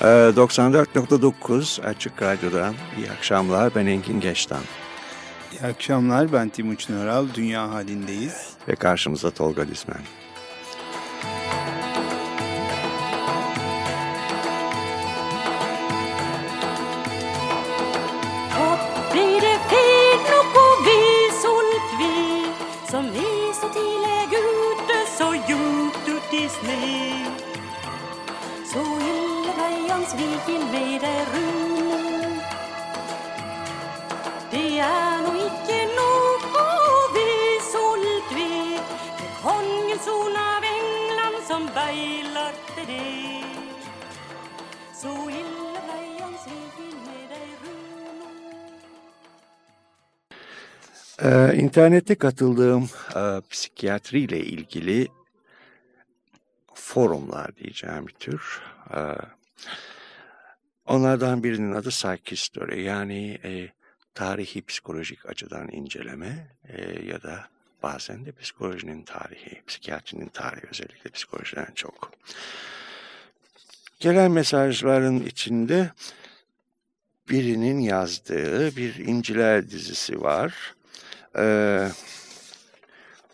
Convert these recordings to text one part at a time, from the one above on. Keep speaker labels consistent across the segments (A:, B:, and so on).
A: 94.9 Açık Radyo'dan iyi akşamlar. Ben Engin Geçtan.
B: İyi akşamlar. Ben Timuçin Oral. Dünya halindeyiz.
A: Ve karşımızda Tolga Dizmen.
C: Sviken med deg rune. Det er nå ikke noe vi solgt vi. Det er kongens son av England som beiler til det. Så ille med deg.
A: Ee, internette katıldığım e, psikiyatriyle ilgili forumlar diyeceğim bir tür. E, Onlardan birinin adı Psychistory yani e, tarihi psikolojik açıdan inceleme e, ya da bazen de psikolojinin tarihi, psikiyatrinin tarihi özellikle psikolojiden çok. Gelen mesajların içinde birinin yazdığı bir inciler dizisi var. Ee,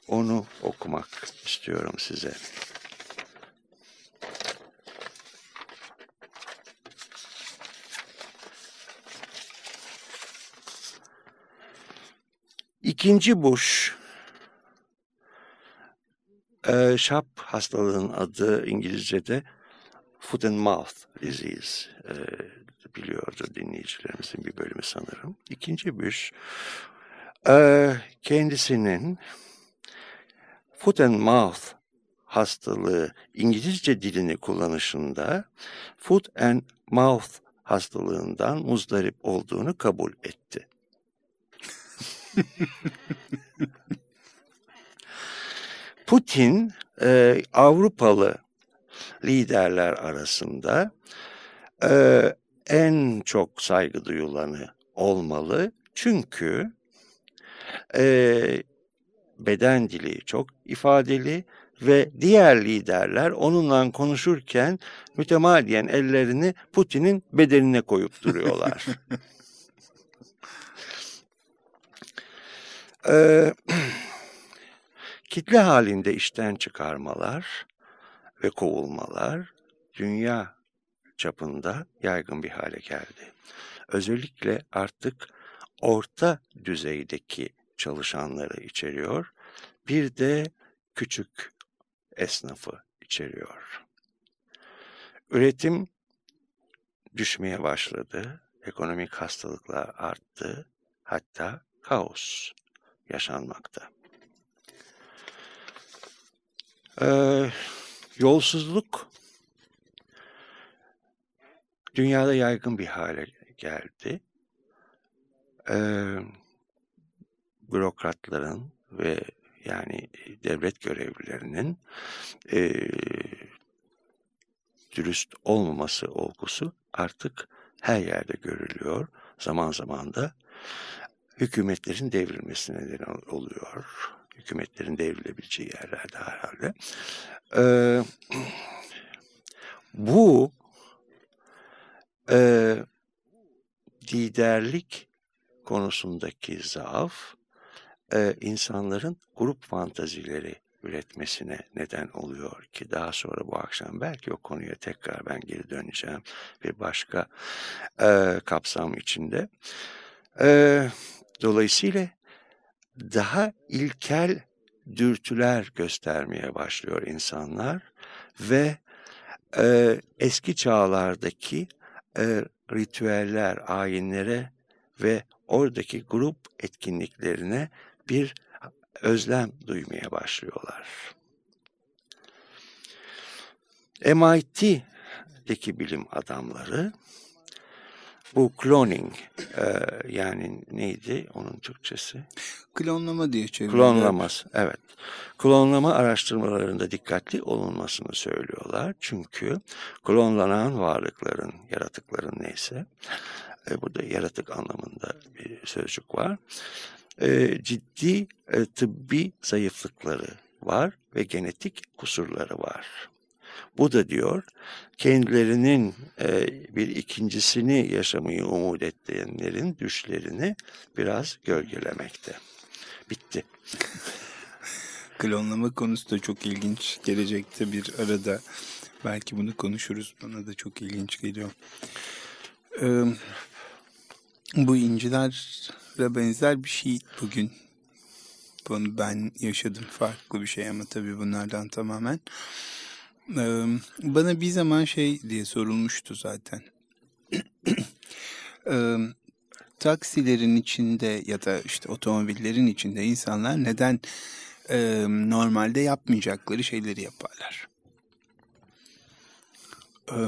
A: onu okumak istiyorum size. İkinci Bush, e, şap hastalığının adı İngilizce'de foot and mouth disease e, biliyordu dinleyicilerimizin bir bölümü sanırım. İkinci Bush e, kendisinin foot and mouth hastalığı İngilizce dilini kullanışında foot and mouth hastalığından muzdarip olduğunu kabul etti. Putin e, Avrupalı liderler arasında e, en çok saygı duyulanı olmalı. Çünkü e, beden dili çok ifadeli ve diğer liderler onunla konuşurken mütemadiyen ellerini Putin'in bedenine koyup duruyorlar. Ee, kitle halinde işten çıkarmalar ve kovulmalar dünya çapında yaygın bir hale geldi. Özellikle artık orta düzeydeki çalışanları içeriyor. Bir de küçük esnafı içeriyor. Üretim düşmeye başladı. Ekonomik hastalıklar arttı. Hatta kaos yaşanmakta. Ee, yolsuzluk dünyada yaygın bir hale geldi. Ee, bürokratların ve yani devlet görevlilerinin e, dürüst olmaması olgusu artık her yerde görülüyor. Zaman zaman da hükümetlerin devrilmesine neden oluyor. Hükümetlerin devrilebileceği yerlerde herhalde. Ee, bu e, liderlik konusundaki zaaf e, insanların grup fantazileri üretmesine neden oluyor ki daha sonra bu akşam belki o konuya tekrar ben geri döneceğim bir başka e, kapsam içinde. E, Dolayısıyla daha ilkel dürtüler göstermeye başlıyor insanlar ve e, eski çağlardaki e, ritüeller, ayinlere ve oradaki grup etkinliklerine bir özlem duymaya başlıyorlar. MIT'deki bilim adamları bu cloning e, yani neydi onun Türkçesi?
B: Klonlama diye çeviriyor.
A: Klonlaması evet. Klonlama araştırmalarında dikkatli olunmasını söylüyorlar. Çünkü klonlanan varlıkların, yaratıkların neyse e, burada yaratık anlamında bir sözcük var. E, ciddi e, tıbbi zayıflıkları var ve genetik kusurları var. Bu da diyor kendilerinin e, bir ikincisini yaşamayı umut ettiğinlerin düşlerini biraz gölgelemekte. Bitti.
B: Klonlama konusu da çok ilginç. Gelecekte bir arada belki bunu konuşuruz. Bana da çok ilginç geliyor. Ee, bu incilere benzer bir şey bugün. Bunu ben yaşadım farklı bir şey ama tabii bunlardan tamamen. Ee, bana bir zaman şey diye sorulmuştu zaten. ee, taksilerin içinde ya da işte otomobillerin içinde insanlar neden e, normalde yapmayacakları şeyleri yaparlar? E,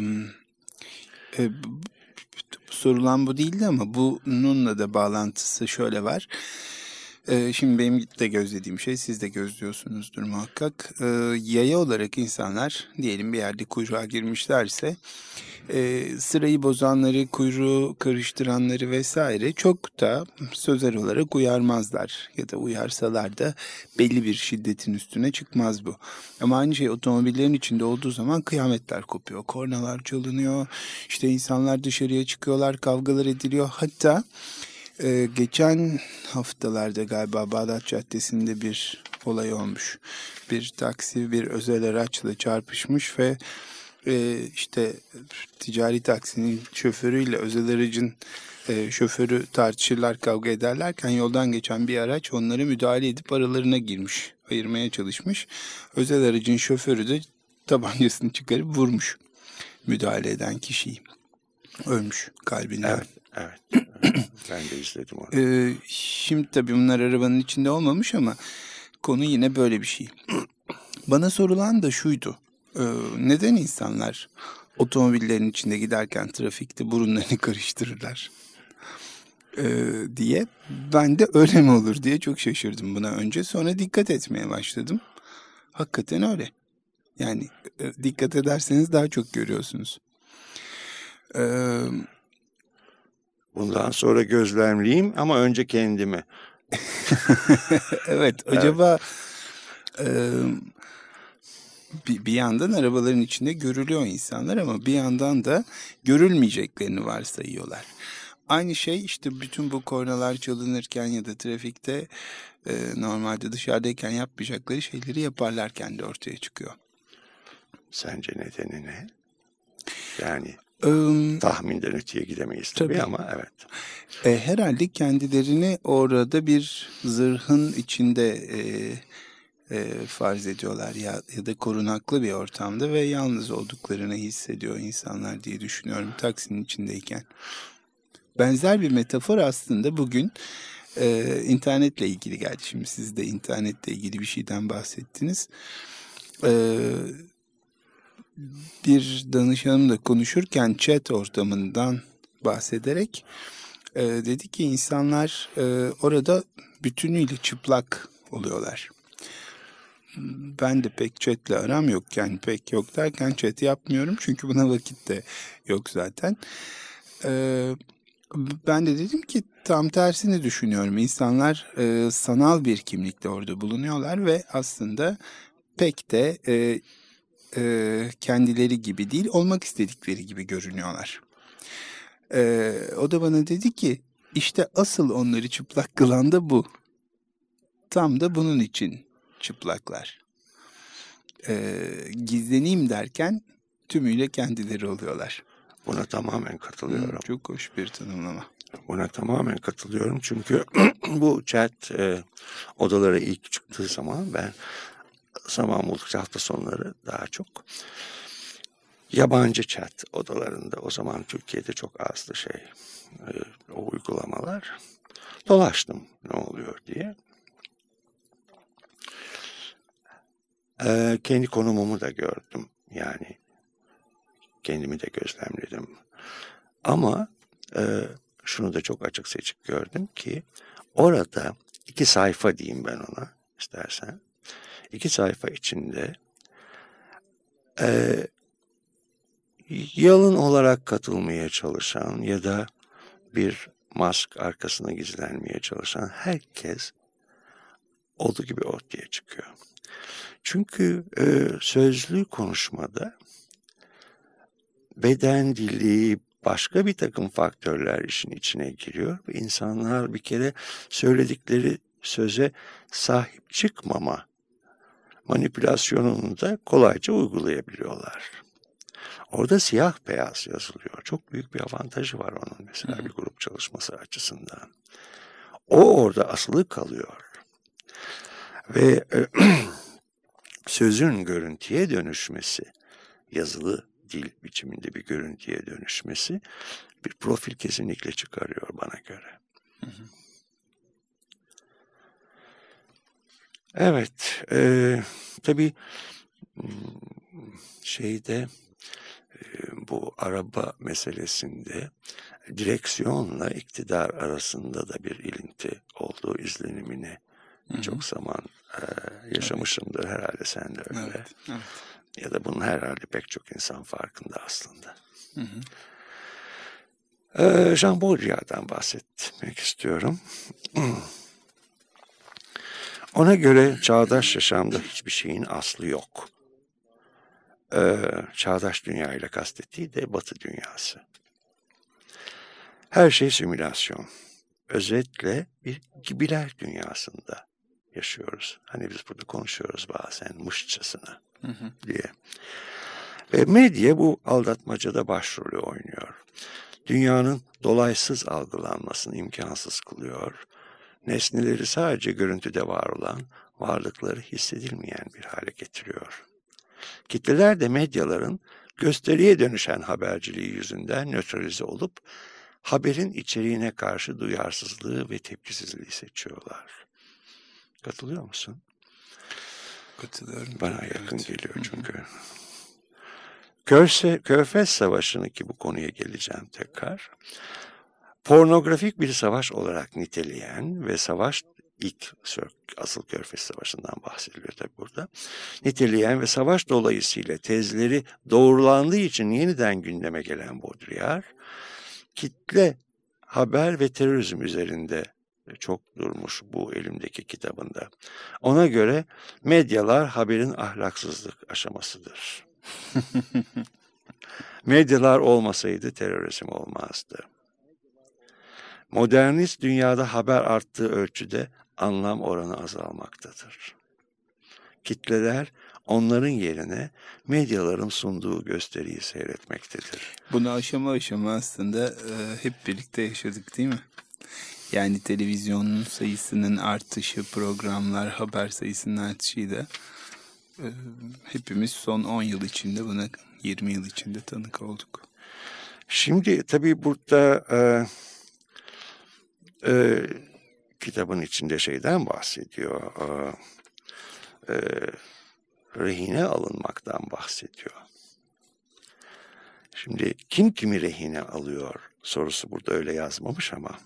B: e, sorulan bu değildi ama bununla da bağlantısı şöyle var. Ee, şimdi benim de gözlediğim şey siz de gözlüyorsunuzdur muhakkak. Ee, yaya olarak insanlar diyelim bir yerde kuyruğa girmişlerse e, sırayı bozanları, kuyruğu karıştıranları vesaire çok da sözel olarak uyarmazlar. Ya da uyarsalar da belli bir şiddetin üstüne çıkmaz bu. Ama aynı şey otomobillerin içinde olduğu zaman kıyametler kopuyor. Kornalar çalınıyor, işte insanlar dışarıya çıkıyorlar, kavgalar ediliyor. Hatta ee, geçen haftalarda galiba Bağdat Caddesi'nde bir olay olmuş. Bir taksi bir özel araçla çarpışmış ve e, işte ticari taksinin şoförüyle özel aracın e, şoförü tartışırlar kavga ederlerken yoldan geçen bir araç onlara müdahale edip aralarına girmiş. Ayırmaya çalışmış. Özel aracın şoförü de tabancasını çıkarıp vurmuş müdahale eden kişiyi. Ölmüş kalbinden.
A: Evet, evet. ben de izledim onu.
B: Ee, şimdi tabii bunlar arabanın içinde olmamış ama konu yine böyle bir şey. Bana sorulan da şuydu. Ee, neden insanlar otomobillerin içinde giderken trafikte burunlarını karıştırırlar? Ee, diye ben de öyle mi olur diye çok şaşırdım buna önce. Sonra dikkat etmeye başladım. Hakikaten öyle. Yani e, dikkat ederseniz daha çok görüyorsunuz.
A: Ee, Bundan sonra gözlemleyeyim ama önce kendimi.
B: evet, acaba evet. E, bir, bir yandan arabaların içinde görülüyor insanlar ama bir yandan da görülmeyeceklerini varsayıyorlar. Aynı şey işte bütün bu kornalar çalınırken ya da trafikte e, normalde dışarıdayken yapmayacakları şeyleri yaparlarken de ortaya çıkıyor.
A: Sence nedeni ne? Yani Um, Tahminden öteye gidemeyiz tabii, tabii ama evet.
B: E, herhalde kendilerini orada bir zırhın içinde e, e, farz ediyorlar ya, ya da korunaklı bir ortamda ve yalnız olduklarını hissediyor insanlar diye düşünüyorum taksinin içindeyken. Benzer bir metafor aslında bugün e, internetle ilgili geldi. Şimdi siz de internetle ilgili bir şeyden bahsettiniz. E, bir danışanımla konuşurken chat ortamından bahsederek e, dedi ki insanlar e, orada bütünüyle çıplak oluyorlar. Ben de pek chatle aram yok yani pek yok derken chat yapmıyorum çünkü buna vakit de yok zaten. E, ben de dedim ki tam tersini düşünüyorum. İnsanlar e, sanal bir kimlikle orada bulunuyorlar ve aslında pek de e, e, kendileri gibi değil, olmak istedikleri gibi görünüyorlar. E, o da bana dedi ki, işte asıl onları çıplak kılan da bu. Tam da bunun için çıplaklar. E, gizleneyim derken tümüyle kendileri oluyorlar.
A: Buna tamamen katılıyorum.
B: çok hoş bir tanımlama.
A: Buna tamamen katılıyorum çünkü bu chat e, odalara ilk çıktığı zaman ben zaman buldukça hafta sonları daha çok yabancı chat odalarında o zaman Türkiye'de çok azdı şey e, o uygulamalar dolaştım ne oluyor diye. Ee, kendi konumumu da gördüm yani kendimi de gözlemledim. Ama e, şunu da çok açık seçik gördüm ki orada iki sayfa diyeyim ben ona istersen iki sayfa içinde e, yalın olarak katılmaya çalışan ya da bir mask arkasına gizlenmeye çalışan herkes olduğu gibi ortaya çıkıyor. Çünkü e, sözlü konuşmada beden dili, başka bir takım faktörler işin içine giriyor ve insanlar bir kere söyledikleri söze sahip çıkmama manipülasyonunu da kolayca uygulayabiliyorlar. Orada siyah beyaz yazılıyor. Çok büyük bir avantajı var onun mesela bir grup çalışması açısından. O orada asılı kalıyor. Ve e, sözün görüntüye dönüşmesi, yazılı dil biçiminde bir görüntüye dönüşmesi bir profil kesinlikle çıkarıyor bana göre. Evet, e, tabii şeyde e, bu araba meselesinde direksiyonla iktidar arasında da bir ilinti olduğu izlenimini Hı-hı. çok zaman e, yaşamışımdır evet. herhalde sen de öyle. Evet, evet. Ya da bunun herhalde pek çok insan farkında aslında. Hı hı. E, Jean Baudrillard'dan bahsetmek istiyorum. Ona göre çağdaş yaşamda hiçbir şeyin aslı yok. Ee, çağdaş dünya ile kastettiği de batı dünyası. Her şey simülasyon. Özetle bir gibiler dünyasında yaşıyoruz. Hani biz burada konuşuyoruz bazen mışçasına hı hı. diye. Ve medya bu aldatmacada başrolü oynuyor. Dünyanın dolaysız algılanmasını imkansız kılıyor nesneleri sadece görüntüde var olan, varlıkları hissedilmeyen bir hale getiriyor. Kitleler de medyaların gösteriye dönüşen haberciliği yüzünden nötralize olup haberin içeriğine karşı duyarsızlığı ve tepkisizliği seçiyorlar. Katılıyor musun?
B: Katılıyorum.
A: Bana yakın evet. geliyor çünkü. Körse, Körfez Savaşı'nı ki bu konuya geleceğim tekrar pornografik bir savaş olarak niteleyen ve savaş ilk asıl Körfez Savaşı'ndan bahsediliyor tabi burada. Niteleyen ve savaş dolayısıyla tezleri doğrulandığı için yeniden gündeme gelen Baudrillard, kitle haber ve terörizm üzerinde çok durmuş bu elimdeki kitabında. Ona göre medyalar haberin ahlaksızlık aşamasıdır. medyalar olmasaydı terörizm olmazdı. Modernist dünyada haber arttığı ölçüde anlam oranı azalmaktadır. Kitleler onların yerine medyaların sunduğu gösteriyi seyretmektedir.
B: Bunu aşama aşama aslında e, hep birlikte yaşadık değil mi? Yani televizyonun sayısının artışı, programlar, haber sayısının artışıyla e, hepimiz son 10 yıl içinde buna 20 yıl içinde tanık olduk.
A: Şimdi tabii burada e, e, kitabın içinde şeyden bahsediyor. E, e, rehine alınmaktan bahsediyor. Şimdi kim kimi rehine alıyor sorusu burada öyle yazmamış ama.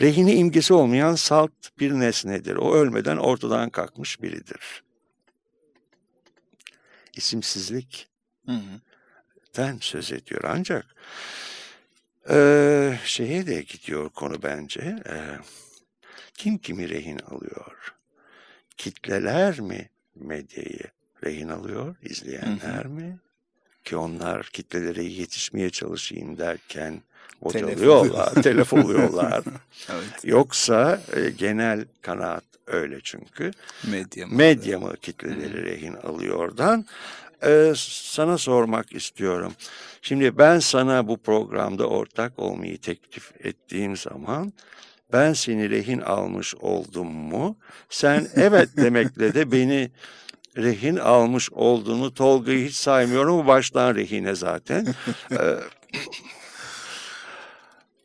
A: Rehine imgesi olmayan salt bir nesnedir. O ölmeden ortadan kalkmış biridir. İsimsizlik hı söz ediyor ancak ee, şeye de gidiyor konu bence. Ee, kim kimi rehin alıyor? Kitleler mi medyayı rehin alıyor, izleyenler hı hı. mi? Ki onlar kitlelere yetişmeye çalışayım derken bocalıyorlar, telef oluyorlar. evet. Yoksa e, genel kanaat öyle çünkü. Medya mı? Medya mı kitleleri rehin alıyordan? Ee, sana sormak istiyorum. Şimdi ben sana bu programda ortak olmayı teklif ettiğim zaman ben seni rehin almış oldum mu? Sen evet demekle de beni rehin almış olduğunu Tolga'yı hiç saymıyorum. Bu baştan rehine zaten.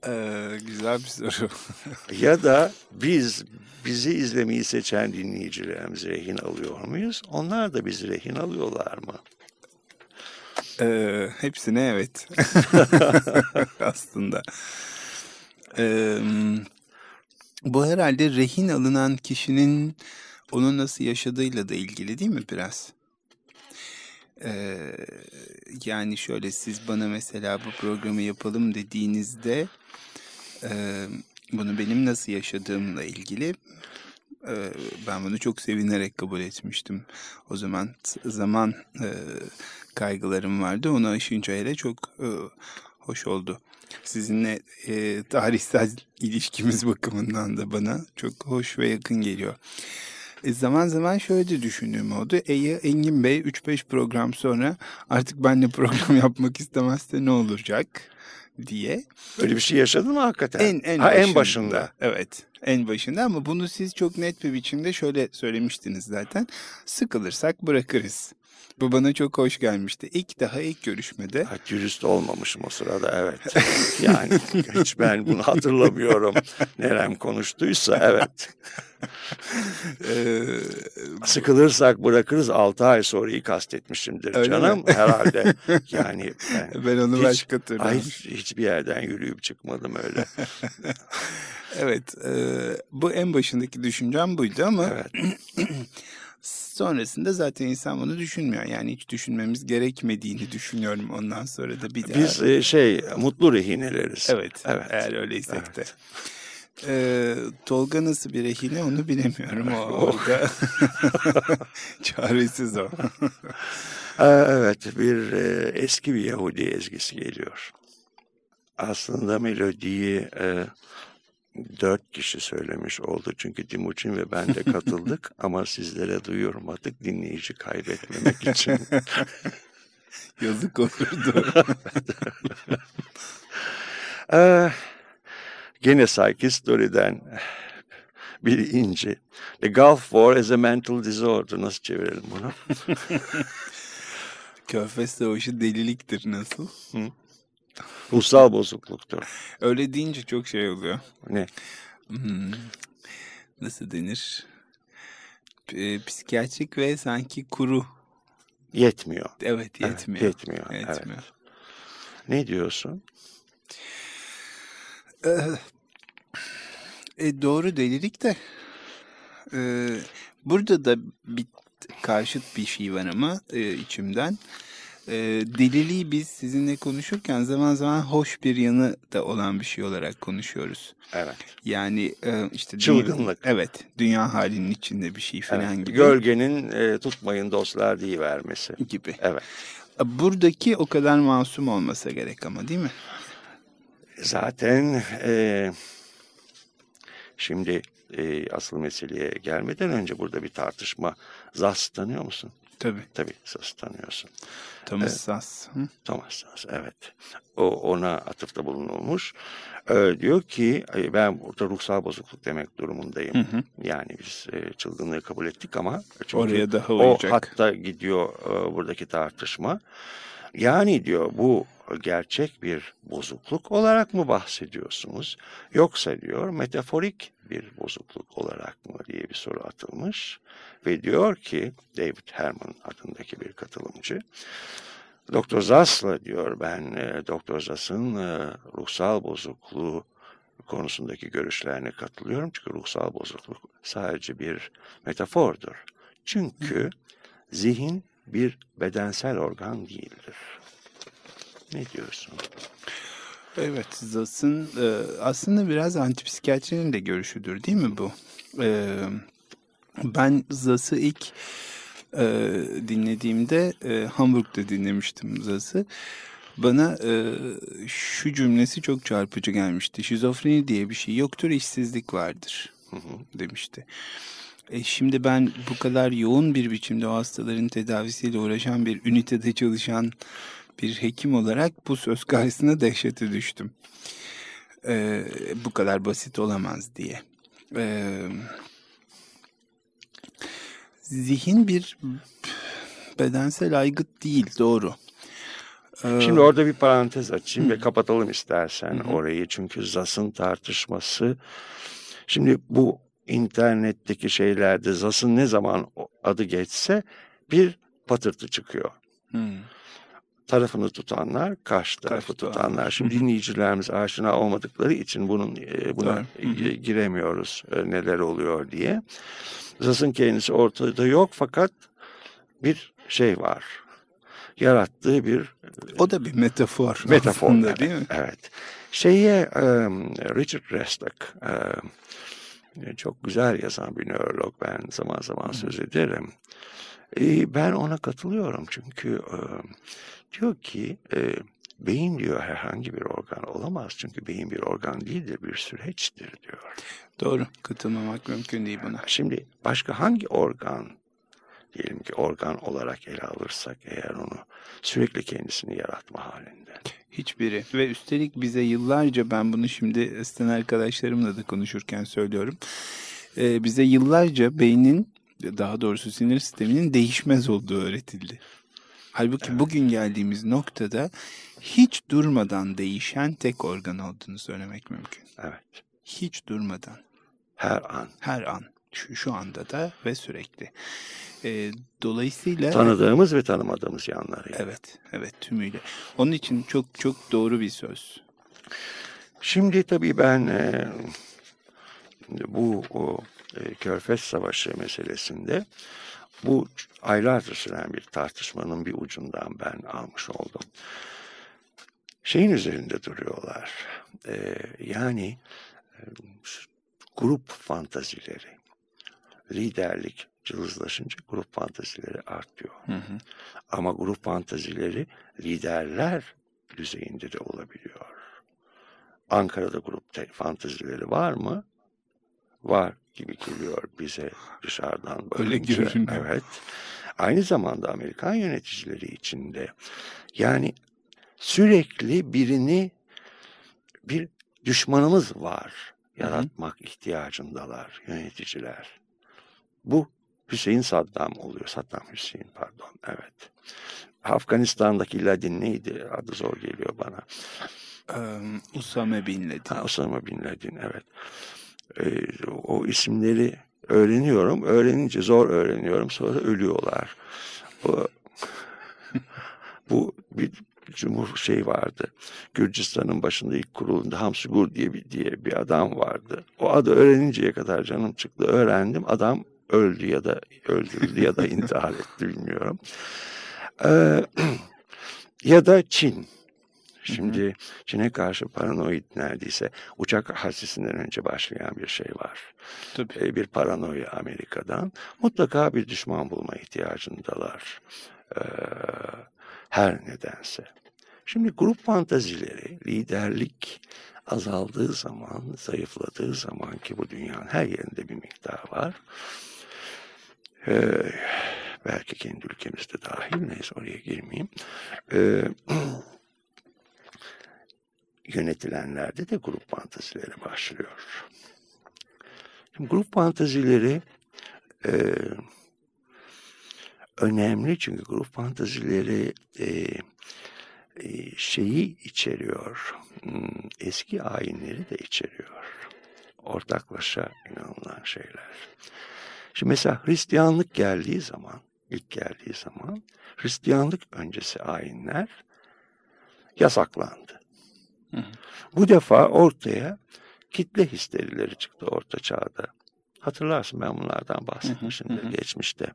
B: ee, güzel bir soru.
A: ya da biz bizi izlemeyi seçen dinleyicilerimizi rehin alıyor muyuz? Onlar da bizi rehin alıyorlar mı?
B: Ee, hepsine evet. Aslında. Ee, bu herhalde rehin alınan kişinin onu nasıl yaşadığıyla da ilgili değil mi biraz? Yani şöyle siz bana mesela bu programı yapalım dediğinizde e, bunu benim nasıl yaşadığımla ilgili Ee, ben bunu çok sevinerek kabul etmiştim. O zaman zaman e, kaygılarım vardı. Onu aşınca hele çok e, hoş oldu. Sizinle e, tarihsel ilişkimiz bakımından da bana çok hoş ve yakın geliyor. E, zaman zaman şöyle de düşündüğüm oldu. Ege Engin Bey 3-5 program sonra artık benimle program yapmak istemezse ne olacak diye.
A: Öyle bir şey yaşadın mı hakikaten?
B: En en
A: ha,
B: başında.
A: en başında.
B: Evet. En başında ama bunu siz çok net bir biçimde şöyle söylemiştiniz zaten. Sıkılırsak bırakırız. Bu bana çok hoş gelmişti. İlk daha ilk görüşmede
A: Ha, dürüst olmamışım o sırada evet. Yani hiç ben bunu hatırlamıyorum. Nerem konuştuysa evet.
B: e,
A: Sıkılırsak bırakırız 6 ay sonrayı kastetmişimdir
B: Öyle
A: canım.
B: mi?
A: Herhalde yani ben,
B: ben onu
A: hiç-
B: başka
A: ay,
B: türlü.
A: hiç, hiçbir yerden yürüyüp çıkmadım öyle.
B: Evet. e, bu en başındaki düşüncem buydu ama
A: Evet.
B: sonrasında zaten insan bunu düşünmüyor. Yani hiç düşünmemiz gerekmediğini düşünüyorum ondan sonra da bir daha.
A: Biz e, şey mutlu rehineleriz.
B: Evet,
A: Evet.
B: eğer öyleysek
A: Evet.
B: de. Ee, Tolga nasıl bir rehine onu bilemiyorum. O
A: Oh.
B: orada çaresiz o.
A: Evet, bir e, eski bir Yahudi ezgisi geliyor. Aslında melodiyi e, dört kişi söylemiş oldu. Çünkü Timuçin ve ben de katıldık ama sizlere duyurmadık dinleyici kaybetmemek için.
B: Yazık olurdu.
A: Ee, gene Psyche Story'den bir inci. The Gulf War as a Mental Disorder. Nasıl çevirelim bunu?
B: Körfez Savaşı deliliktir nasıl?
A: Ruhsal bozukluktur.
B: Öyle deyince çok şey oluyor.
A: Ne?
B: Hmm, nasıl denir? P- psikiyatrik ve sanki kuru.
A: Yetmiyor.
B: Evet
A: Evet,
B: yetmiyor.
A: yetmiyor, evet.
B: Yetmiyor.
A: Ne diyorsun?
B: E, doğru delilik de e, burada da bir karşıt bir şey var ama e, içimden. E, deliliği biz sizinle konuşurken zaman zaman hoş bir yanı da olan bir şey olarak konuşuyoruz.
A: Evet.
B: Yani e, işte dünya-
A: Çılgınlık.
B: evet, dünya halinin içinde bir şey falan
A: Evet,
B: gibi.
A: Gölgenin e, tutmayın dostlar diye vermesi.
B: gibi.
A: Evet.
B: Buradaki o kadar masum olmasa gerek ama değil mi?
A: Zaten e, şimdi e, asıl meseleye gelmeden önce burada bir tartışma. Zas tanıyor musun?
B: Tabii.
A: Tabii Zas tanıyorsun.
B: Thomas Sass. Hı?
A: Thomas Zas evet. O ona atıfta bulunulmuş. E, diyor ki ben burada ruhsal bozukluk demek durumundayım. Yani biz e, çılgınlığı kabul ettik ama
B: Oraya daha
A: o
B: uyacak.
A: hatta gidiyor e, buradaki tartışma. Yani diyor bu gerçek bir bozukluk olarak mı bahsediyorsunuz? Yoksa diyor metaforik bir bozukluk olarak mı diye bir soru atılmış. Ve diyor ki David Herman adındaki bir katılımcı. Doktor Zass'la diyor ben e, Doktor Zass'ın e, ruhsal bozukluğu konusundaki görüşlerine katılıyorum. Çünkü ruhsal bozukluk sadece bir metafordur. Çünkü zihin bir bedensel organ değildir. Ne diyorsun?
B: Evet, Zass'ın e, aslında biraz antipsikiyatrinin de görüşüdür değil mi bu? E, ben Zass'ı ilk e, dinlediğimde e, Hamburg'da dinlemiştim Zass'ı. Bana e, şu cümlesi çok çarpıcı gelmişti. Şizofreni diye bir şey yoktur, işsizlik vardır demişti. E şimdi ben bu kadar yoğun bir biçimde o hastaların tedavisiyle uğraşan bir ünitede çalışan bir hekim olarak bu söz karşısına dehşete düştüm. E, bu kadar basit olamaz diye. E, zihin bir bedensel aygıt değil doğru. E,
A: Şimdi orada bir parantez açayım ve kapatalım istersen orayı. Çünkü Zas'ın tartışması. Şimdi bu internetteki şeylerde Zas'ın ne zaman adı geçse bir patırtı çıkıyor.
B: hmm.
A: Tarafını tutanlar, karşı tarafı
B: Karşı
A: tutanlar. Şimdi dinleyicilerimiz aşina olmadıkları için bunun e, buna e, giremiyoruz e, neler oluyor diye. Zas'ın kendisi ortada yok fakat bir şey var. Yarattığı bir
B: O da bir metafor.
A: metafor.
B: aslında,
A: evet,
B: değil mi?
A: Evet. Şeye e, Richard Resnick e, e, çok güzel yazan bir nörolog. Ben zaman zaman söz ederim. E, ben ona katılıyorum çünkü e, diyor ki e, beyin diyor herhangi bir organ olamaz. Çünkü beyin bir organ değildir, bir süreçtir diyor.
B: Doğru. Katılmamak mümkün değil buna.
A: Şimdi başka hangi organ diyelim ki organ olarak ele alırsak eğer onu sürekli kendisini yaratma halinde.
B: Hiçbiri. Ve üstelik bize yıllarca ben bunu şimdi isten arkadaşlarımla da konuşurken söylüyorum. Ee, bize yıllarca beynin daha doğrusu sinir sisteminin değişmez olduğu öğretildi. Halbuki
A: Evet.
B: bugün geldiğimiz noktada hiç durmadan değişen tek organ olduğunu söylemek mümkün.
A: Evet.
B: Hiç durmadan.
A: Her an.
B: Her an. Şu, şu anda da ve sürekli. Ee, dolayısıyla...
A: Tanıdığımız ve tanımadığımız yanları.
B: Evet, evet tümüyle. Onun için çok çok doğru bir söz.
A: Şimdi tabii ben e, bu o, e, Körfez Savaşı meselesinde bu aylardır süren bir tartışmanın bir ucundan ben almış oldum. Şeyin üzerinde duruyorlar. E, yani e, grup fantazileri, liderlik cılızlaşınca grup fantazileri artıyor.
B: Hı hı.
A: Ama grup fantazileri liderler düzeyinde de olabiliyor. Ankara'da grup fantazileri var mı? Var gibi geliyor bize dışarıdan
B: Öyle
A: bakınca.
B: görünüyor.
A: Evet. Aynı zamanda Amerikan yöneticileri içinde yani sürekli birini bir düşmanımız var yaratmak ihtiyacındalar yöneticiler. Bu Hüseyin Saddam oluyor. Saddam Hüseyin pardon. Evet. Afganistan'daki Ladin neydi? Adı zor geliyor bana.
B: Ee, Usame Bin Laden.
A: Ha, Osama Bin Laden evet. Ee, o isimleri öğreniyorum. Öğrenince zor öğreniyorum. Sonra ölüyorlar. O, bu bir cumhur şey vardı. Gürcistan'ın başında ilk kurulunda Hamsugur diye bir diye bir adam vardı. O adı öğreninceye kadar canım çıktı. Öğrendim. Adam öldü ya da öldürüldü ya da intihar etti bilmiyorum. Ee, ya da Çin. Şimdi Çin'e karşı paranoid neredeyse uçak hadisesinden önce başlayan bir şey var.
B: Tabii.
A: Ee, bir paranoya Amerika'dan. Mutlaka bir düşman bulma ihtiyacındalar. Ee, her nedense. Şimdi grup fantazileri, liderlik azaldığı zaman, zayıfladığı zaman ki bu dünyanın her yerinde bir miktar var. Ee, belki kendi ülkemizde dahil neyse oraya girmeyeyim. Ee, yönetilenlerde de grup fantazileri başlıyor. Şimdi grup fantazileri e, önemli çünkü grup fantazileri e, e, şeyi içeriyor, hmm, eski ayinleri de içeriyor. Ortaklaşa inanılan şeyler. Şimdi mesela Hristiyanlık geldiği zaman, ilk geldiği zaman Hristiyanlık öncesi ayinler yasaklandı.
B: Hı hı.
A: Bu defa ortaya kitle histerileri çıktı orta çağda. Hatırlarsın ben bunlardan bahsetmişimdir geçmişte.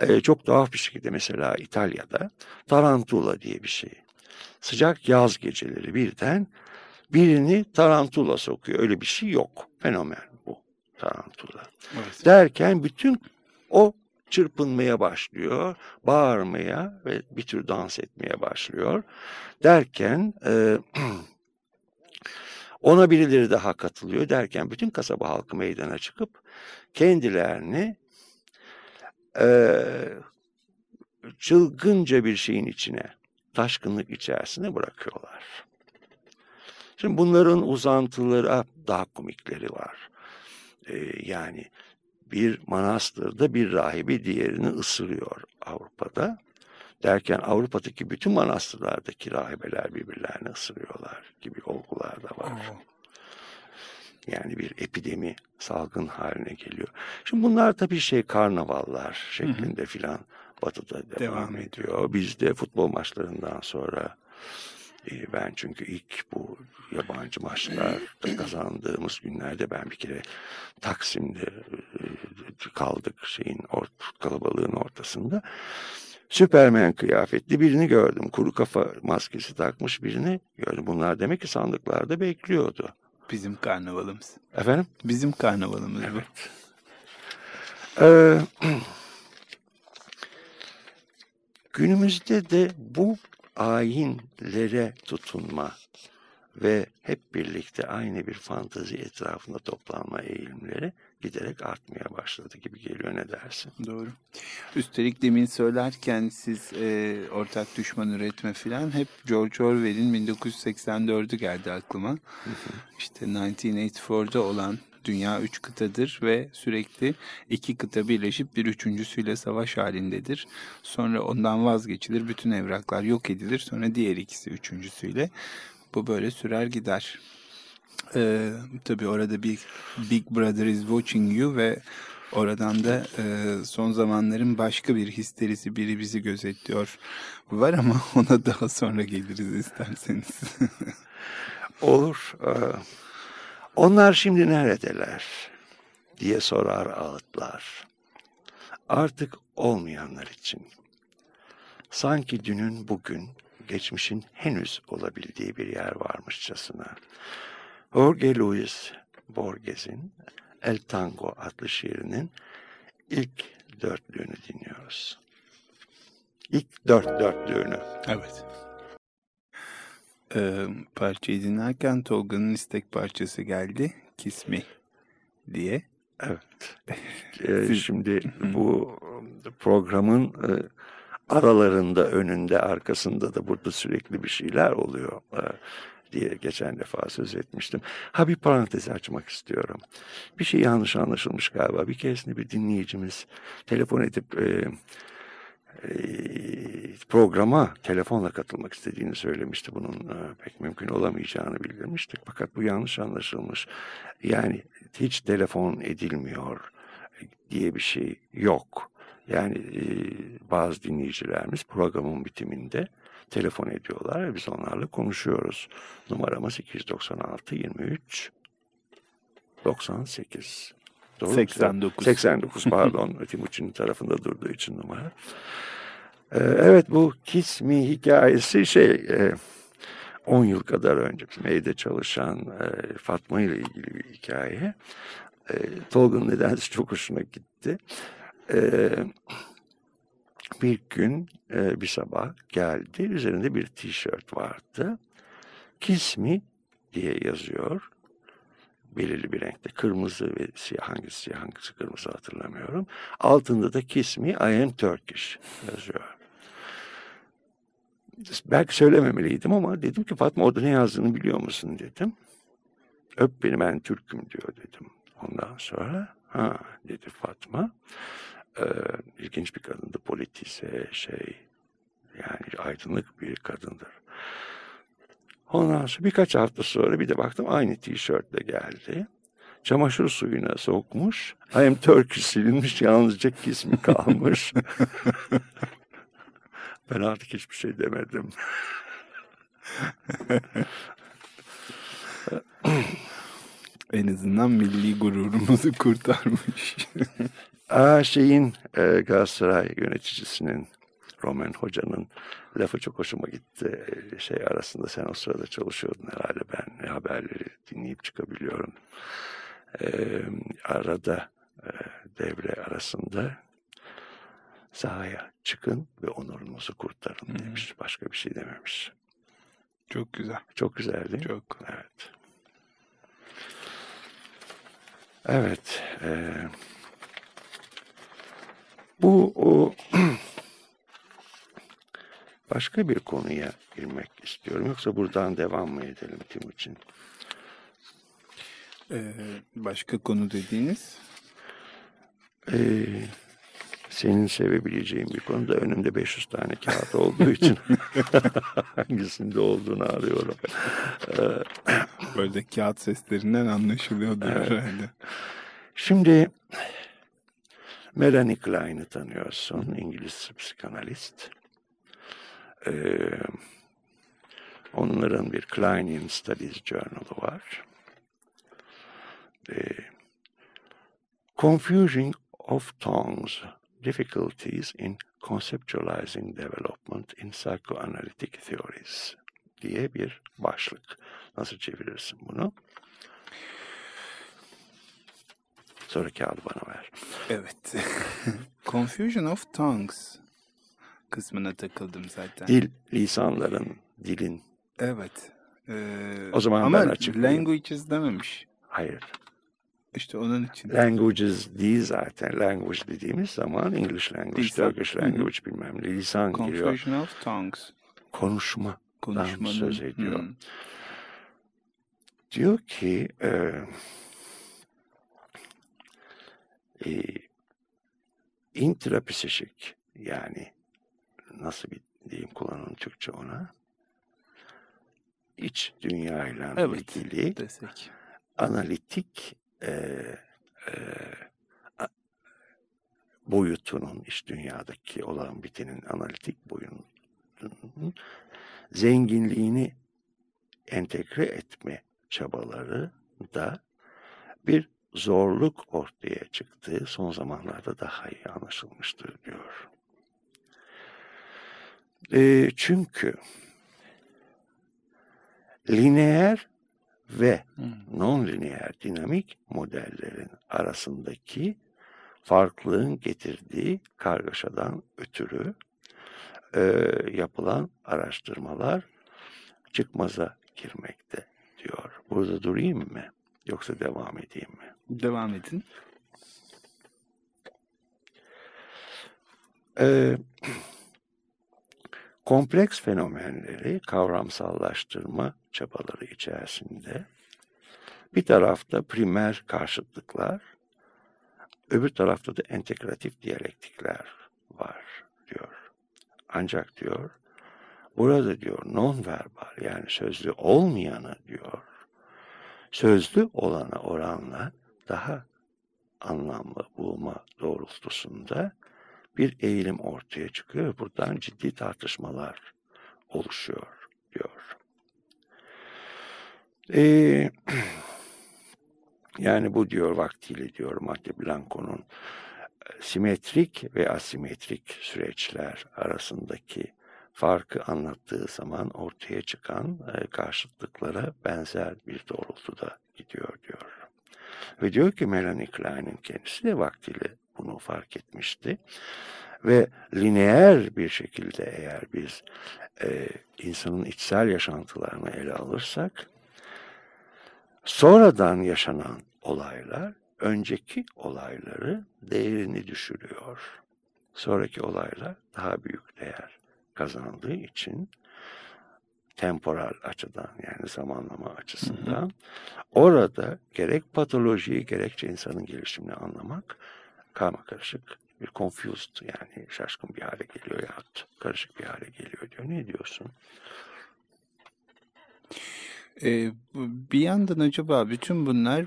A: Ee, çok tuhaf bir şekilde mesela İtalya'da tarantula diye bir şey. Sıcak yaz geceleri birden birini tarantula sokuyor. Öyle bir şey yok. Fenomen bu tarantula.
B: Evet.
A: Derken bütün o çırpınmaya başlıyor, bağırmaya ve bir tür dans etmeye başlıyor. Derken e, ona birileri daha katılıyor derken bütün kasaba halkı meydana çıkıp kendilerini e, çılgınca bir şeyin içine, taşkınlık içerisine bırakıyorlar. Şimdi bunların uzantıları, ah, daha komikleri var. E, yani bir manastırda bir rahibi diğerini ısırıyor Avrupa'da. Derken Avrupa'daki bütün manastırlardaki rahibeler birbirlerini ısırıyorlar gibi olgular da var. Yani bir epidemi salgın haline geliyor. Şimdi bunlar tabii şey karnavallar şeklinde filan batıda devam,
B: Devam
A: ediyor. Bizde futbol maçlarından sonra ben çünkü ilk bu yabancı maçlarda kazandığımız günlerde ben bir kere Taksim'de e, kaldık şeyin kalabalığın ortasında. Süpermen kıyafetli birini gördüm. Kuru kafa maskesi takmış birini gördüm. Bunlar demek ki sandıklarda bekliyordu.
B: Bizim karnavalımız.
A: Efendim?
B: Bizim karnavalımız bu.
A: Evet. Ee, günümüzde de bu ayinlere tutunma ve hep birlikte aynı bir fantazi etrafında toplanma eğilimleri giderek artmaya başladı gibi geliyor ne dersin?
B: Doğru. Üstelik demin söylerken siz e, ortak düşman üretme filan hep George Orwell'in 1984'ü geldi aklıma. İşte 1984'da olan dünya üç kıtadır ve sürekli iki kıta birleşip bir üçüncüsüyle savaş halindedir. Sonra ondan vazgeçilir, bütün evraklar yok edilir. Sonra diğer ikisi üçüncüsüyle. Bu böyle sürer gider. Ee, tabii orada bir Big Brother is watching you ve oradan da e, son zamanların başka bir histerisi biri bizi gözetliyor var ama ona daha sonra geliriz isterseniz.
A: Olur. Onlar şimdi neredeler diye sorar ağıtlar. Artık olmayanlar için. Sanki dünün bugün, geçmişin henüz olabildiği bir yer varmışçasına. Jorge Luis Borges'in El Tango adlı şiirinin ilk dörtlüğünü dinliyoruz. İlk dört dörtlüğünü.
B: evet. Ee, parçayı dinlerken Tolga'nın istek parçası geldi. Kiss Me diye.
A: Evet. Ee, şimdi bu programın e, aralarında, önünde, arkasında da burada sürekli bir şeyler oluyor e, diye geçen defa söz etmiştim. Ha bir parantez açmak istiyorum. Bir şey yanlış anlaşılmış galiba. Bir keresinde bir dinleyicimiz telefon edip e, e, programa telefonla katılmak istediğini söylemişti. Bunun e, pek mümkün olamayacağını bildirmiştik. Fakat bu yanlış anlaşılmış. Yani hiç telefon edilmiyor diye bir şey yok. Yani e, bazı dinleyicilerimiz programın bitiminde telefon ediyorlar ve biz onlarla konuşuyoruz. Numaramız 296 23 98. Doğru mu?
B: 89.
A: 89 pardon. Timuçin'in tarafında durduğu için numara. Ee, evet bu Kiss Me hikayesi şey e, 10 yıl kadar önce evde çalışan e, Fatma ile ilgili bir hikaye. E, Tolga'nın nedense çok hoşuna gitti. E, bir gün e, bir sabah geldi. Üzerinde bir tişört vardı. Kiss Me diye yazıyor. Belirli bir renkte. Kırmızı ve siyah. Hangisi siyah hangisi kırmızı hatırlamıyorum. Altında da Kiss Me I am Turkish yazıyor. Belki söylememeliydim ama dedim ki Fatma orada ne yazdığını biliyor musun dedim. Öp beni ben Türk'üm diyor dedim. Ondan sonra ha dedi Fatma. Ee, ilginç bir kadındı. Politize şey yani aydınlık bir kadındır. Ondan sonra birkaç hafta sonra bir de baktım aynı tişörtle geldi. Çamaşır suyuna sokmuş. I am Turkish silinmiş yalnızca kismi kalmış. ben artık hiçbir şey demedim.
B: En azından milli gururumuzu kurtarmış.
A: Aa, şeyin e, Galatasaray yöneticisinin Roman Hoca'nın lafı çok hoşuma gitti. E, Şey arasında sen o sırada çalışıyordun herhalde ben haberleri dinleyip çıkabiliyorum. E, arada e, devre arasında sahaya çıkın ve onurunuzu kurtarın demiş. Başka bir şey dememiş.
B: Çok güzel.
A: Çok güzel değil mi?
B: Çok.
A: Evet. Evet. e, bu o, başka bir konuya girmek istiyorum. Yoksa buradan devam mı edelim Timuçin?
B: Ee, başka konu dediğiniz?
A: Ee, senin sevebileceğin bir konuda önümde 500 tane kağıt olduğu için hangisinde olduğunu arıyorum.
B: Böyle kağıt seslerinden anlaşılıyordur herhalde.
A: Şimdi Melanie Klein'i tanıyorsun, İngiliz psikanalist. Ee, onların bir Kleinian Studies Journal'ı var. Ee, Confusion of Tongues, Difficulties in Conceptualizing Development in Psychoanalytic Theories diye bir başlık. Nasıl çevirirsin bunu? Sonra kağıdı bana ver.
B: Evet. Confusion of Tongues kısmına takıldım zaten.
A: Dil, lisanların, dilin.
B: Evet. Ee,
A: O zaman
B: ama
A: ben açıklayayım.
B: languages dememiş.
A: Hayır.
B: İşte onun için.
A: Languages değil zaten. Language dediğimiz zaman English language,
B: Lisan.
A: Turkish
B: Hı hı.
A: language bilmem ne. Lisan giriyor.
B: Confusion of Tongues.
A: Konuşma.
B: Konuşmanın.
A: söz ediyor.
B: Hmm.
A: Diyor ki e, e, intrapsişik yani nasıl bir deyim kullanalım Türkçe ona iç dünyayla
B: Evet.
A: ilgili
B: Desek.
A: analitik e, e, boyutunun iç dünyadaki olan bitenin analitik boyutunun zenginliğini entegre etme çabaları da bir zorluk ortaya çıktığı son zamanlarda daha iyi anlaşılmıştır diyor. E, çünkü lineer ve
B: Hmm.
A: non-lineer dinamik modellerin arasındaki farklılığın getirdiği kargaşadan ötürü e, yapılan araştırmalar çıkmaza girmekte diyor. Burada durayım mı? Yoksa devam edeyim mi?
B: Devam edin.
A: Ee, kompleks fenomenleri kavramsallaştırma çabaları içerisinde bir tarafta primer karşıtlıklar, öbür tarafta da entegratif diyalektikler var diyor. Ancak diyor, burada diyor non-verbal yani sözlü olmayanı diyor, sözlü olana oranla daha anlamlı bulma doğrultusunda bir eğilim ortaya çıkıyor. Buradan ciddi tartışmalar oluşuyor diyor. Ee, yani bu diyor vaktiyle diyor Matte Blanco'nun e, simetrik ve asimetrik süreçler arasındaki farkı anlattığı zaman ortaya çıkan e, karşıtlıklara benzer bir doğrultuda gidiyor diyor. Ve diyor ki Melanie Klein'in kendisi de vaktiyle bunu fark etmişti. Ve lineer bir şekilde eğer biz e, insanın içsel yaşantılarını ele alırsak, sonradan yaşanan olaylar önceki olayları değerini düşürüyor. Sonraki olaylar daha büyük değer kazandığı için temporal açıdan yani zamanlama açısından orada gerek patolojiyi gerekçe insanın gelişimini anlamak karma karışık bir confused yani şaşkın bir hale geliyor ya karışık bir hale geliyor diyor. Ne diyorsun?
B: Ee, bu- bir yandan acaba bütün bunlar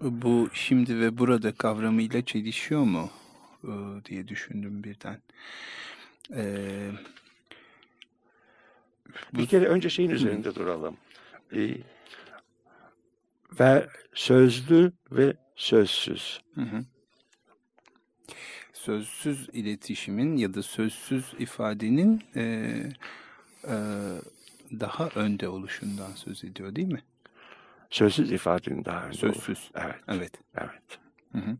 B: bu şimdi ve burada kavramıyla çelişiyor mu Ee, diye düşündüm birden. Ee,
A: Bir kere önce şeyin üzerinde duralım. Ee, ve sözlü ve sözsüz.
B: Hı hı. Sözsüz iletişimin ya da sözsüz ifadenin e, e, daha önde oluşundan söz ediyor değil mi?
A: Sözsüz ifadenin daha önde olur.
B: Sözsüz.
A: Evet.
B: Evet.
A: Evet.
B: Hı hı.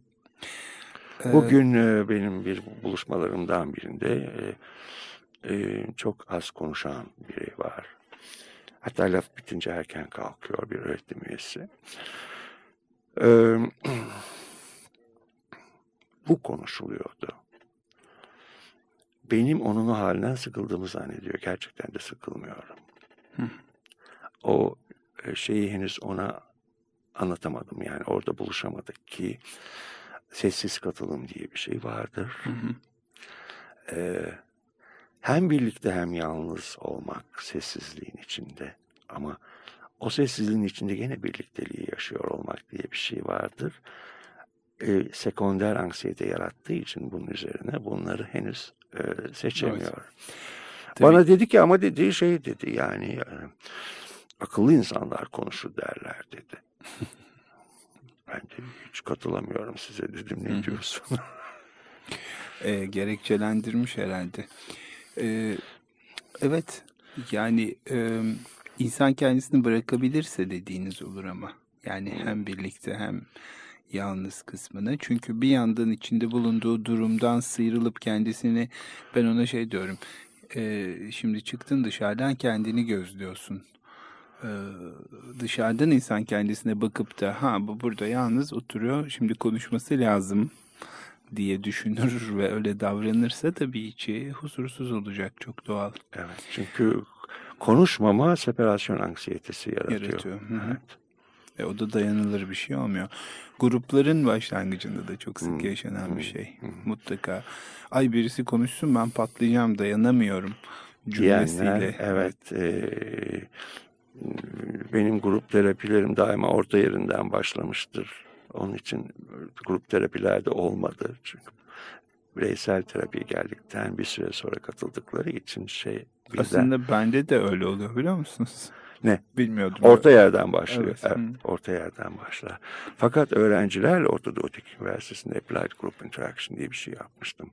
B: Ee,
A: Bugün e, benim bir buluşmalarımdan birinde e, e, çok az konuşan biri var. Hatta laf bitince erken kalkıyor bir öğretim üyesi. E, bu konuşuluyordu. Benim onun o halinden sıkıldığımı zannediyor. Gerçekten de sıkılmıyorum.
B: Hı.
A: O e, şeyi henüz ona anlatamadım. Yani orada buluşamadık ki sessiz katılım diye bir şey vardır.
B: Hı hı.
A: Ee, hem birlikte hem yalnız olmak sessizliğin içinde ama o sessizliğin içinde gene birlikteliği yaşıyor olmak diye bir şey vardır. Ee, sekonder anksiyete yarattığı için bunun üzerine bunları henüz e, seçemiyor.
B: Tabii.
A: Bana dedi ki ama dediği şey dedi yani e, akıllı insanlar konuşur derler dedi. ben de hiç katılamıyorum size dedim ne diyorsun?
B: E, gerekçelendirmiş herhalde. E, evet, yani e, insan kendisini bırakabilirse dediğiniz olur ama. Yani hem birlikte hem yalnız kısmını. Çünkü bir yandan içinde bulunduğu durumdan sıyrılıp kendisini ben ona şey diyorum. e, şimdi çıktın dışarıdan kendini gözlüyorsun. E, dışarıdan insan kendisine bakıp da ha bu burada yalnız oturuyor şimdi konuşması lazım diye düşünür ve öyle davranırsa tabii içi huzursuz olacak çok doğal
A: Evet. Çünkü konuşmama separasyon anksiyetesi yaratıyor.
B: yaratıyor. Hı hı.
A: Evet.
B: E, o da dayanılır bir şey olmuyor. Grupların başlangıcında da çok sık
A: Hmm,
B: yaşanan bir şey.
A: hmm.
B: Mutlaka. Ay birisi konuşsun ben patlayacağım dayanamıyorum cümlesiyle.
A: evet. e, benim grup terapilerim daima orta yerinden başlamıştır. Onun için grup terapilerde olmadı. Çünkü bireysel terapiye geldikten bir süre sonra katıldıkları için şey
B: Aslında bende de öyle oluyor biliyor musunuz?
A: Ne?
B: Bilmiyordum.
A: orta yerden başlıyor.
B: Evet,
A: Evet,
B: hı.
A: orta yerden başlar. Fakat öğrencilerle Orta Doğu Teknik Üniversitesi'nde Applied Group Interaction diye bir şey yapmıştım.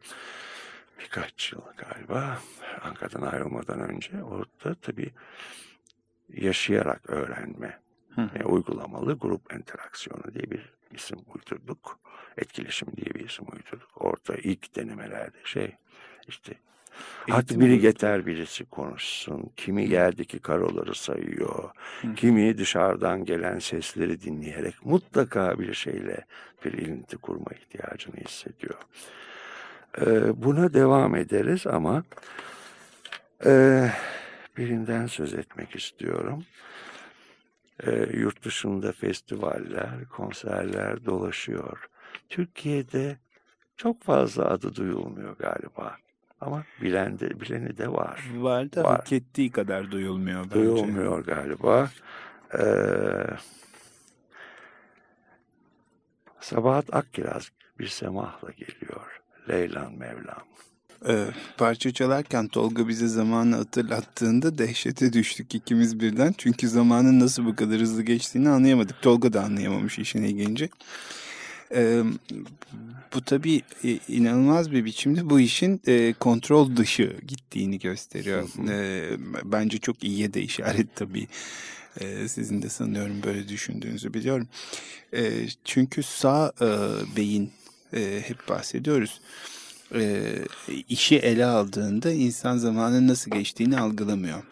A: Birkaç yıl galiba Ankara'dan ayrılmadan önce orada tabii yaşayarak öğrenme
B: Hı.
A: e, uygulamalı grup interaksiyonu diye bir isim uydurduk. Etkileşim diye bir isim uydurduk. Orada ilk denemelerde şey işte Artık biri yeter birisi konuşsun. Kimi yerdeki karoları sayıyor.
B: Hı.
A: Kimi dışarıdan gelen sesleri dinleyerek mutlaka bir şeyle bir ilinti kurma ihtiyacını hissediyor. Ee, buna devam ederiz ama e, birinden söz etmek istiyorum. E, yurt dışında festivaller, konserler dolaşıyor. Türkiye'de çok fazla adı duyulmuyor galiba. Ama bilen de, bileni de var.
B: Var da
A: Var.
B: hak ettiği kadar duyulmuyor bence.
A: Duyulmuyor galiba. Ee, Sabahat Akkiraz bir semahla geliyor. Leylan Mevlam.
B: Ee, parça çalarken Tolga bize zamanı hatırlattığında dehşete düştük ikimiz birden. Çünkü zamanın nasıl bu kadar hızlı geçtiğini anlayamadık. Tolga da anlayamamış işin ilginci. Ee, bu tabii e, inanılmaz bir biçimde bu işin e, kontrol dışı gittiğini gösteriyor. Ee, bence çok iyiye de işaret tabii. Ee, sizin de sanıyorum böyle düşündüğünüzü biliyorum. Ee, çünkü sağ e, beyin e, hep bahsediyoruz e, işi ele aldığında insan zamanın nasıl geçtiğini algılamıyor.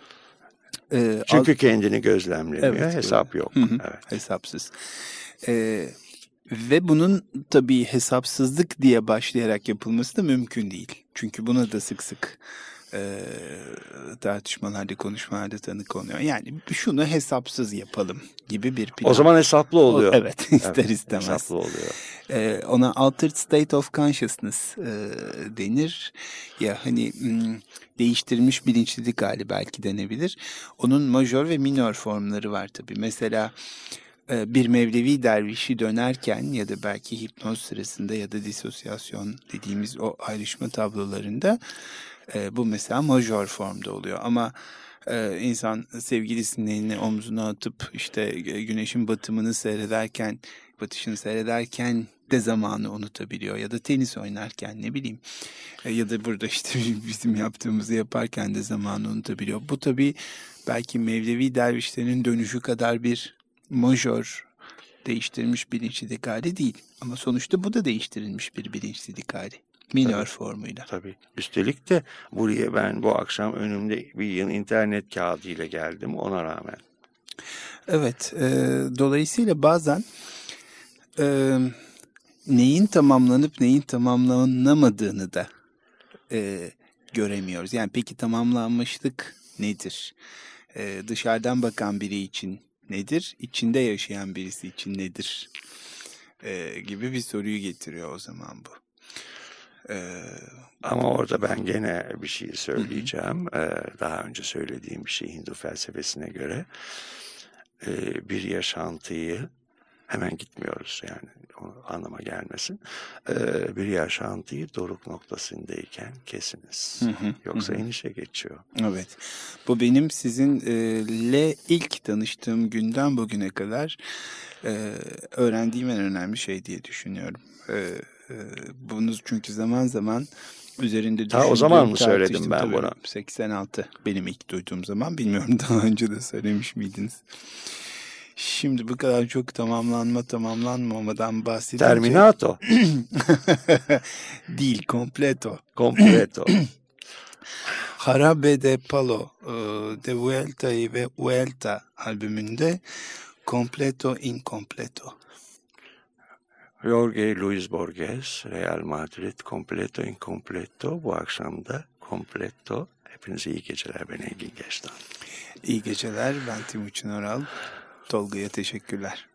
B: E,
A: Çünkü kendini gözlemlemiyor.
B: Evet,
A: hesap yok.
B: Hı hı.
A: Evet.
B: hesapsız. E, ve bunun tabii hesapsızlık diye başlayarak yapılması da mümkün değil. Çünkü buna da sık sık e, tartışmalarda, konuşmalarda tanık oluyor. Yani şunu hesapsız yapalım gibi bir plan.
A: O zaman hesaplı oluyor.
B: Evet, ister
A: Evet,
B: istemez.
A: Hesaplı oluyor.
B: Ee, ona altered state of consciousness e, denir. Ya hani değiştirilmiş bilinçlilik hali belki denebilir. Onun majör ve minor formları var tabii. Mesela e, bir Mevlevi dervişi dönerken ya da belki hipnoz sırasında ya da disosyasyon dediğimiz o ayrışma tablolarında e, bu mesela majör formda oluyor. Ama e, insan sevgilisinin elini omzuna atıp işte e, güneşin batımını seyrederken, batışını seyrederken de zamanı unutabiliyor. Ya da tenis oynarken ne bileyim. Ya da burada işte bizim yaptığımızı yaparken de zamanı unutabiliyor. Bu tabii belki Mevlevi dervişlerin dönüşü kadar bir majör değiştirilmiş bilinçlilik hali değil. Ama sonuçta bu da değiştirilmiş bir bilinçlilik hali. Minör
A: Evet.
B: formuyla.
A: Tabii. Üstelik de buraya ben bu akşam önümde bir yıl internet kağıdı ile geldim ona rağmen.
B: Evet, e, dolayısıyla bazen e, neyin tamamlanıp neyin tamamlanamadığını da e, göremiyoruz. Yani peki tamamlanmışlık nedir? E, dışarıdan bakan biri için nedir? İçinde yaşayan birisi için nedir? E, gibi bir soruyu getiriyor o zaman bu. E,
A: Ama orada ben gene bir şey söyleyeceğim. Ee, Daha önce söylediğim bir şey Hindu felsefesine göre. Ee, Bir yaşantıyı hemen gitmiyoruz yani o anlama gelmesin. Ee, Bir yaşantıyı doruk noktasındayken kesiniz.
B: Hı hı,
A: Yoksa
B: hı
A: inişe geçiyor.
B: Evet. Bu benim sizinle ilk tanıştığım günden bugüne kadar e, öğrendiğim en önemli şey diye düşünüyorum. E, e, bunu çünkü zaman zaman üzerinde
A: Ta o
B: düşündüğüm,
A: zaman mı söyledim ben
B: Tabii,
A: bunu?
B: 86 benim ilk duyduğum zaman. Bilmiyorum daha önce de söylemiş miydiniz? Şimdi bu kadar çok tamamlanma tamamlanmamadan bahsedince...
A: Terminato,
B: Değil, completo.
A: completo.
B: Jarabe de Palo e, De Vuelta y ve Vuelta albümünde Completo Incompleto.
A: Jorge Luis Borges, Real Madrid, completo incompleto. Bu akşam da completo. Hepinize iyi geceler. Ben Engin Geçtan.
B: İyi geceler. Ben Timuçin Oral. Tolga'ya teşekkürler.